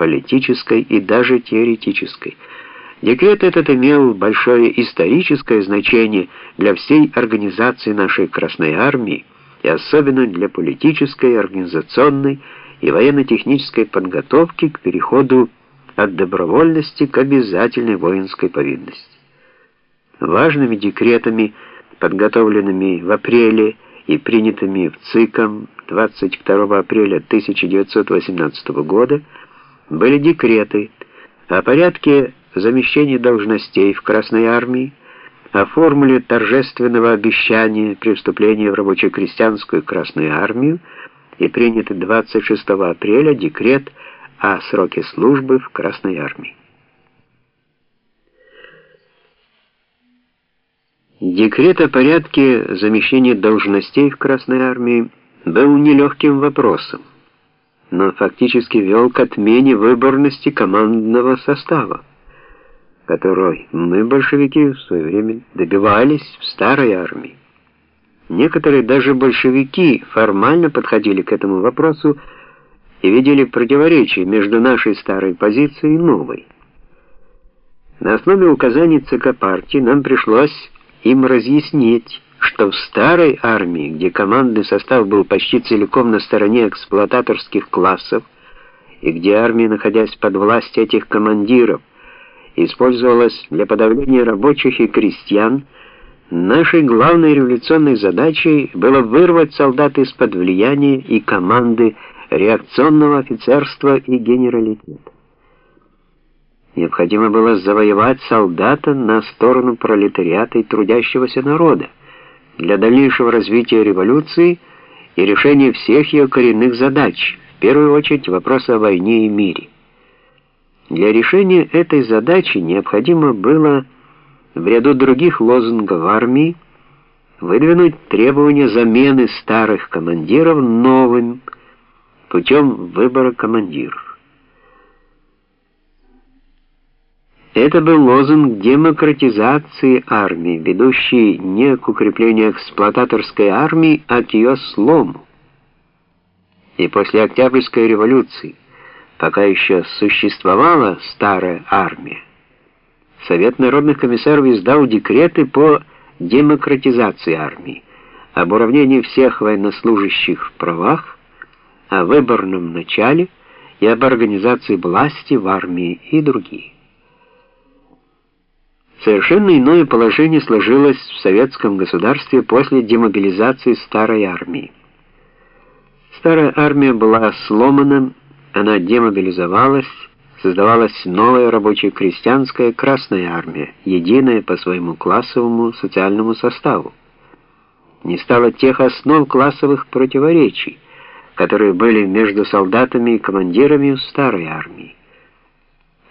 политической и даже теоретической. Декрет этот имел большое историческое значение для всей организации нашей Красной Армии и особенно для политической, организационной и военно-технической подготовки к переходу от добровольности к обязательной воинской повинности. Важными декретами, подготовленными в апреле и принятыми в ЦИКом 22 апреля 1918 года, были декреты о порядке замещения должностей в Красной армии, о формуле торжественного обещания при вступлении в рабоче-крестьянскую Красную армию и принятый 26 апреля декрет о сроке службы в Красной армии. Декрет о порядке замещения должностей в Красной армии был нелегким вопросом, но фактически вел к отмене выборности командного состава, которой мы, большевики, в свое время добивались в старой армии. Некоторые даже большевики формально подходили к этому вопросу и видели противоречие между нашей старой позицией и новой. На основе указаний ЦК партии нам пришлось им разъяснить, что в старой армии, где командный состав был почти целиком на стороне эксплуататорских классов, и где армия, находясь под властью этих командиров, использовалась для подавления рабочих и крестьян, нашей главной революционной задачей было вырвать солдат из-под влияния и команды реакционного офицерства и генералитета. Необходимо было завоевать солдата на сторону пролетариата и трудящегося народа для дальнейшего развития революции и решения всех ее коренных задач, в первую очередь вопроса о войне и мире. Для решения этой задачи необходимо было в ряду других лозунгов армии выдвинуть требования замены старых командиров новым путем выбора командиров. Это был лозунг демократизации армии, ведущий не к укреплению эксплуататорской армии, а к ее слому. И после Октябрьской революции, пока еще существовала старая армия, Совет народных комиссаров издал декреты по демократизации армии, об уравнении всех военнослужащих в правах, о выборном начале и об организации власти в армии и другие. Совершенно иное положение сложилось в советском государстве после демобилизации старой армии. Старая армия была сломана, она демобилизовалась, создавалась новая рабочая крестьянская Красная армия, единая по своему классовому социальному составу. Не стало тех основ классовых противоречий, которые были между солдатами и командирами в старой армии.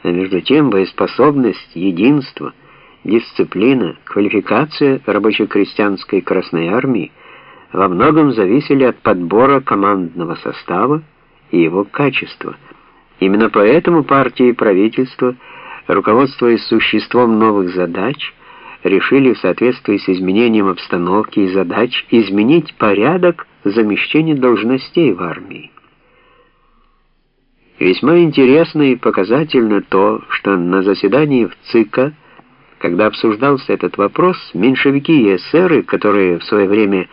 А между тем боеспособность, единство — дисциплина, квалификация рабоче-крестьянской Красной армии во многом зависели от подбора командного состава и его качества. Именно поэтому партии и правительство, руководствуясь существом новых задач, решили в соответствии с изменением обстановки и задач изменить порядок замещения должностей в армии. Весьма интересно и показательно то, что на заседании в ЦИКа когда обсуждался этот вопрос, меньшевики и эсеры, которые в свое время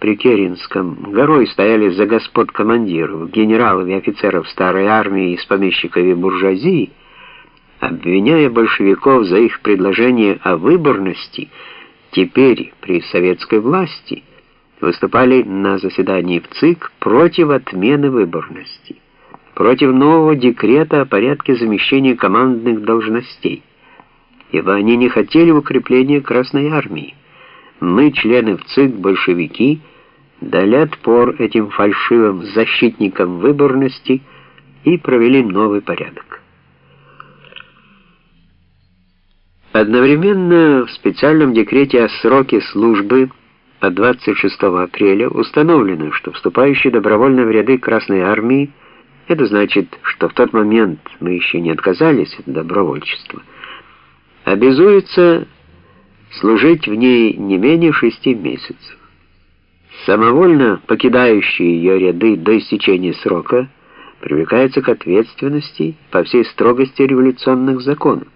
при Керенском горой стояли за господ командиров, генералов и офицеров старой армии из помещиков и буржуазии, обвиняя большевиков за их предложение о выборности, теперь при советской власти выступали на заседании в ЦИК против отмены выборности, против нового декрета о порядке замещения командных должностей ибо они не хотели укрепления Красной Армии. Мы, члены в ЦИК, большевики, дали отпор этим фальшивым защитникам выборности и провели новый порядок. Одновременно в специальном декрете о сроке службы от 26 апреля установлено, что вступающие добровольно в ряды Красной Армии, это значит, что в тот момент мы еще не отказались от добровольчества, обязуется служить в ней не менее шести месяцев. Самовольно покидающие ее ряды до истечения срока привлекается к ответственности по всей строгости революционных законов.